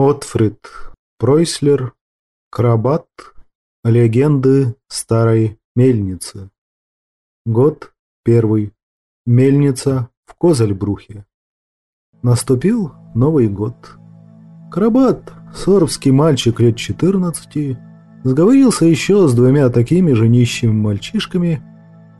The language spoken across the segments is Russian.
Отфрид Пройслер Крабат Легенды старой мельницы Год первый. Мельница в Козельбрухе. Наступил Новый год. Крабат, сорбский мальчик лет 14, сговорился еще с двумя такими же нищими мальчишками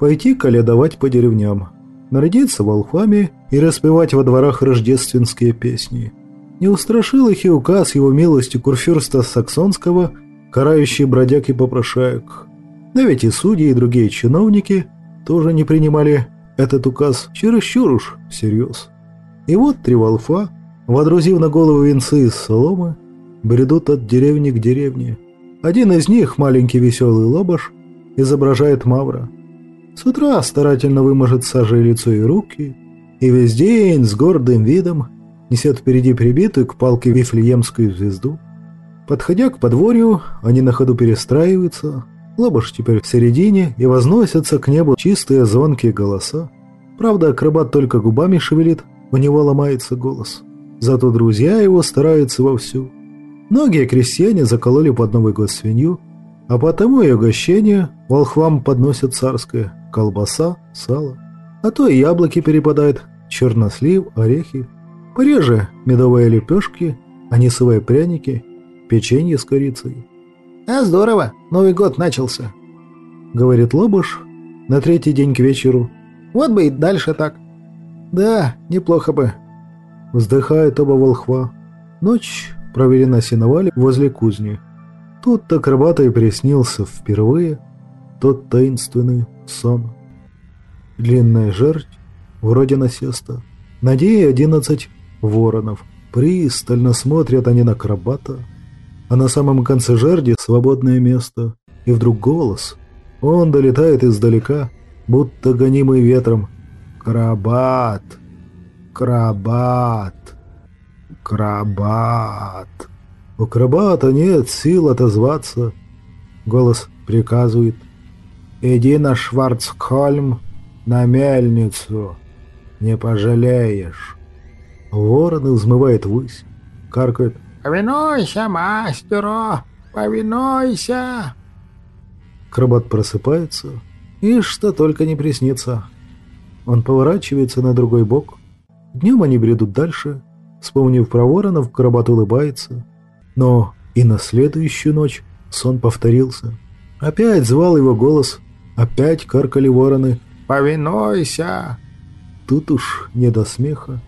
пойти колядовать по деревням, нарядиться волхвами и распевать во дворах рождественские песни – не устрашил их и указ его милости курфюрста Саксонского, карающий бродяг и попрошаек. Да ведь и судьи, и другие чиновники тоже не принимали этот указ чересчур уж всерьез. И вот три волфа, водрузив на голову венцы из соломы, бредут от деревни к деревне. Один из них, маленький веселый лобаш, изображает Мавра. С утра старательно выможет сажей лицо и руки, и весь день с гордым видом несет впереди прибитую к палке вифлеемскую звезду. Подходя к подворью, они на ходу перестраиваются, лобаш теперь в середине, и возносятся к небу чистые звонкие голоса. Правда, акробат только губами шевелит, у него ломается голос. Зато друзья его стараются вовсю. Многие крестьяне закололи под Новый год свинью, а потому и угощение волхвам подносят царское – колбаса, сало. А то и яблоки перепадают, чернослив, орехи – Пореже медовые лепешки, анисовые пряники, печенье с корицей. «А здорово, Новый год начался», — говорит Лобуш на третий день к вечеру. «Вот бы и дальше так». «Да, неплохо бы», — вздыхает оба волхва. Ночь провели на сеновале возле кузни. Тут-то крабатой приснился впервые тот таинственный сон. Длинная жердь, вроде насеста, на одиннадцать воронов. Пристально смотрят они на крабата, а на самом конце жерди свободное место. И вдруг голос. Он долетает издалека, будто гонимый ветром. «Крабат! Крабат! Крабат!» У крабата нет сил отозваться. Голос приказывает. «Иди на Шварцхольм, на мельницу, не пожалеешь». Ворон взмывает ввысь, каркает «Повинуйся, мастеру! Повинуйся!» Крабат просыпается, и что только не приснится. Он поворачивается на другой бок. Днем они бредут дальше. Вспомнив про воронов, Крабат улыбается. Но и на следующую ночь сон повторился. Опять звал его голос, опять каркали вороны. «Повинуйся!» Тут уж не до смеха.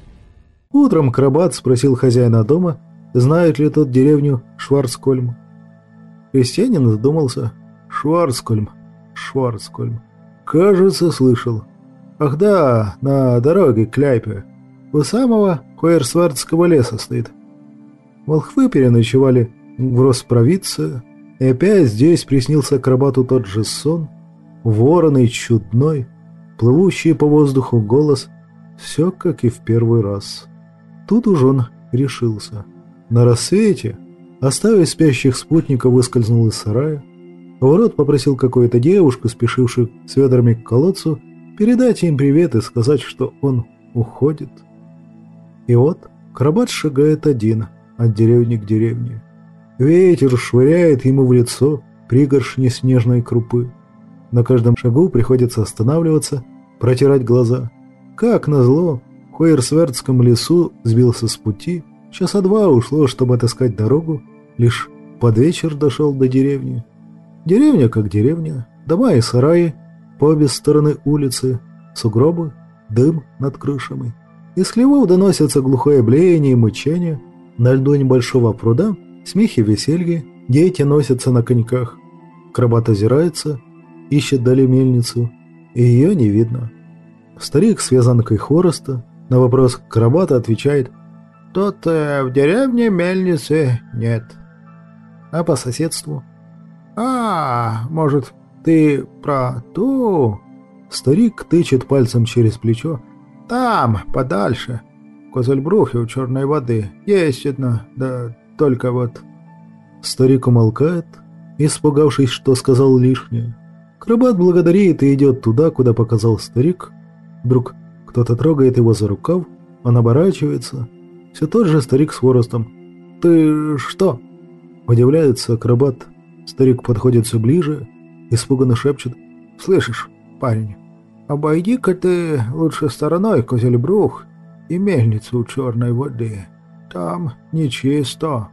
Утром Крабат спросил хозяина дома, знает ли тот деревню Шварцкольм. Крестьянин задумался. Шварцкольм, Шварцкольм. Кажется, слышал. Ах да, на дороге к Ляйпе. У самого Койерсвардского леса стоит. Волхвы переночевали в Роспровидце, и опять здесь приснился Крабату тот же сон, вороный, чудной, плывущий по воздуху голос, все как и в первый раз. Тут уж он решился. На рассвете, оставив спящих спутников, выскользнул из сарая. Ворот попросил какую-то девушку, спешившую с ведрами к колодцу, передать им привет и сказать, что он уходит. И вот Крабат шагает один от деревни к деревне. Ветер швыряет ему в лицо пригоршни снежной крупы. На каждом шагу приходится останавливаться, протирать глаза. Как назло, Койерсвертском лесу сбился с пути, часа два ушло, чтобы отыскать дорогу, лишь под вечер дошел до деревни. Деревня как деревня, дома и сараи по обе стороны улицы, сугробы, дым над крышами. Из хлевов доносятся глухое блеяние и мычание, на льду небольшого пруда смехи веселье, дети носятся на коньках. Крабат озирается, ищет дали мельницу, и ее не видно. Старик с вязанкой хвороста на вопрос Карабата отвечает «Тут э, в деревне мельницы нет». А по соседству «А, может, ты про ту?» Старик тычет пальцем через плечо «Там, подальше, в Козельбрухе у черной воды, есть одна, да только вот...» Старик умолкает, испугавшись, что сказал лишнее. Крабат благодарит и идет туда, куда показал старик. Вдруг кто-то трогает его за рукав, он оборачивается. Все тот же старик с хворостом. ты что?» Удивляется акробат. Старик подходит все ближе, испуганно шепчет. «Слышишь, парень, обойди-ка ты лучше стороной Козельбрух и мельницу черной воды. Там нечисто».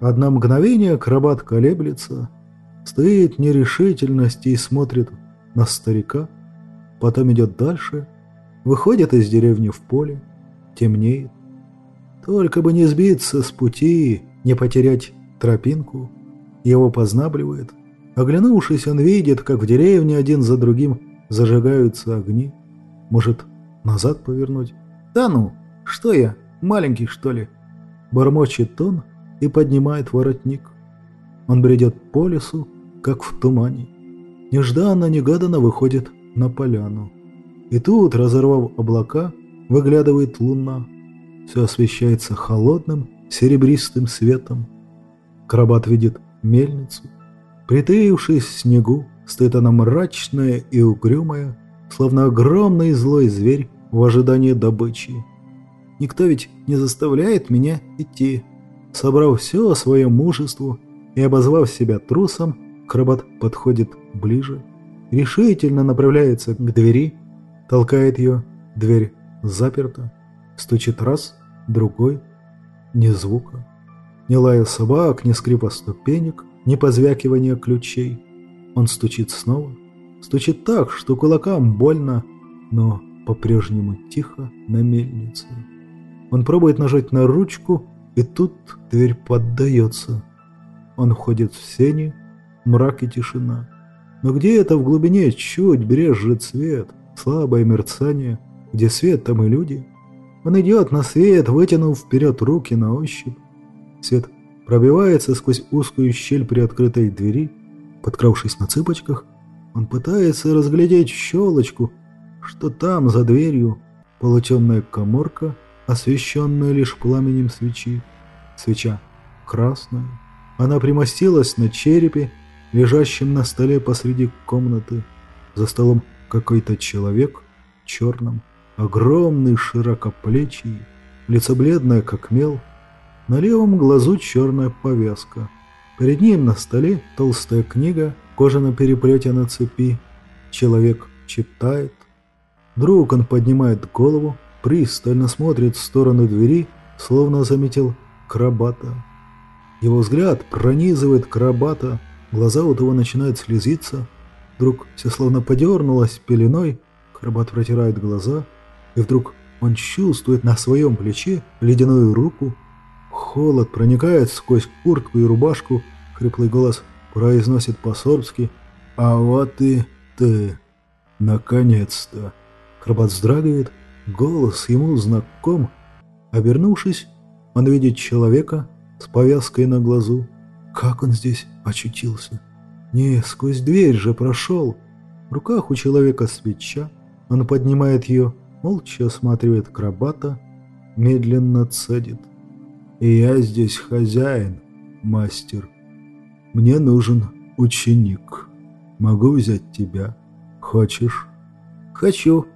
Одно мгновение акробат колеблется, стоит нерешительности и смотрит на старика, потом идет дальше, выходит из деревни в поле, темнеет. Только бы не сбиться с пути, не потерять тропинку, его познабливает. Оглянувшись, он видит, как в деревне один за другим зажигаются огни. Может, назад повернуть? Да ну, что я, маленький, что ли? Бормочет он и поднимает воротник. Он бредет по лесу, как в тумане. Нежданно-негаданно выходит на поляну. И тут, разорвав облака, выглядывает луна. Все освещается холодным, серебристым светом. Крабат видит мельницу. Притаившись в снегу, стоит она мрачная и угрюмая, словно огромный злой зверь в ожидании добычи. Никто ведь не заставляет меня идти. Собрав все свое мужество и обозвав себя трусом, Крабат подходит ближе, решительно направляется к двери, толкает ее, дверь заперта, стучит раз, другой, ни звука. Ни лая собак, ни скрипа ступенек, ни позвякивания ключей. Он стучит снова. Стучит так, что кулакам больно, но по-прежнему тихо на мельнице. Он пробует нажать на ручку, и тут дверь поддается. Он входит в сени, мрак и тишина. Но где-то в глубине чуть брежет свет, слабое мерцание, где свет, там и люди. Он идет на свет, вытянув вперед руки на ощупь. Свет пробивается сквозь узкую щель при открытой двери. Подкравшись на цыпочках, он пытается разглядеть щелочку, что там, за дверью, полутемная коморка, освещенная лишь пламенем свечи. Свеча красная. Она примостилась на черепе, лежащем на столе посреди комнаты. За столом какой-то человек в черном, огромный, широкоплечий, лицо бледное, как мел, на левом глазу черная повязка. Перед ним на столе толстая книга, кожа на переплете на цепи. Человек читает. Вдруг он поднимает голову, пристально смотрит в сторону двери, словно заметил крабата. Его взгляд пронизывает крабата, глаза у того начинают слезиться. Вдруг все словно подернулось пеленой, крабат протирает глаза, и вдруг он чувствует на своем плече ледяную руку, Холод проникает сквозь куртку и рубашку, хриплый голос произносит по-сорбски «А вот и ты! Наконец-то!» Крабат вздрагивает, голос ему знаком. Обернувшись, он видит человека с повязкой на глазу. Как он здесь очутился? Не, сквозь дверь же прошел. В руках у человека свеча. Он поднимает ее, молча осматривает крабата, медленно цедит. И я здесь хозяин, мастер. Мне нужен ученик. Могу взять тебя. Хочешь? Хочу,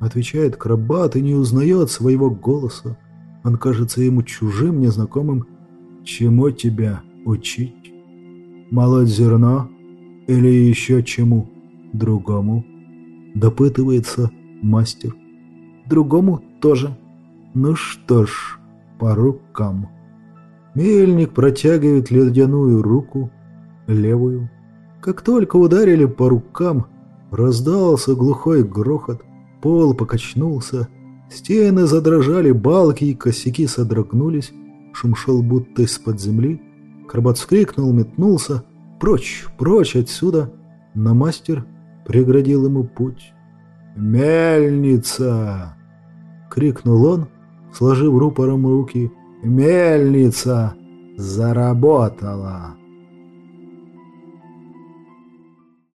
отвечает крабат и не узнает своего голоса. Он кажется ему чужим, незнакомым. Чему тебя учить? Молоть зерно или еще чему другому? Допытывается мастер. Другому тоже. Ну что ж, по рукам. Мельник протягивает ледяную руку, левую. Как только ударили по рукам, раздался глухой грохот, пол покачнулся, стены задрожали, балки и косяки содрогнулись, шум шел будто из-под земли. Карбат вскрикнул, метнулся, прочь, прочь отсюда, но мастер преградил ему путь. «Мельница!» — крикнул он, сложив рупором руки. «Мельница заработала!»